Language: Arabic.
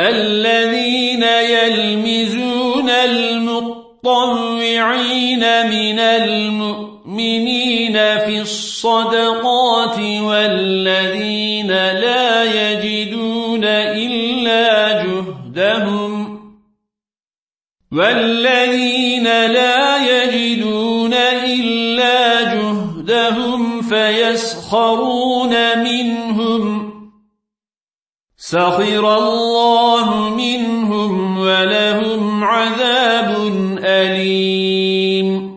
الذين يلمزون المطوعين من المؤمنين في الصدقات والذين لا يجدون إلا جهدهم والذين لا يجدون إلا جهدهم فيسخرون منهم سخر الله منهم ولهم عذاب أليم.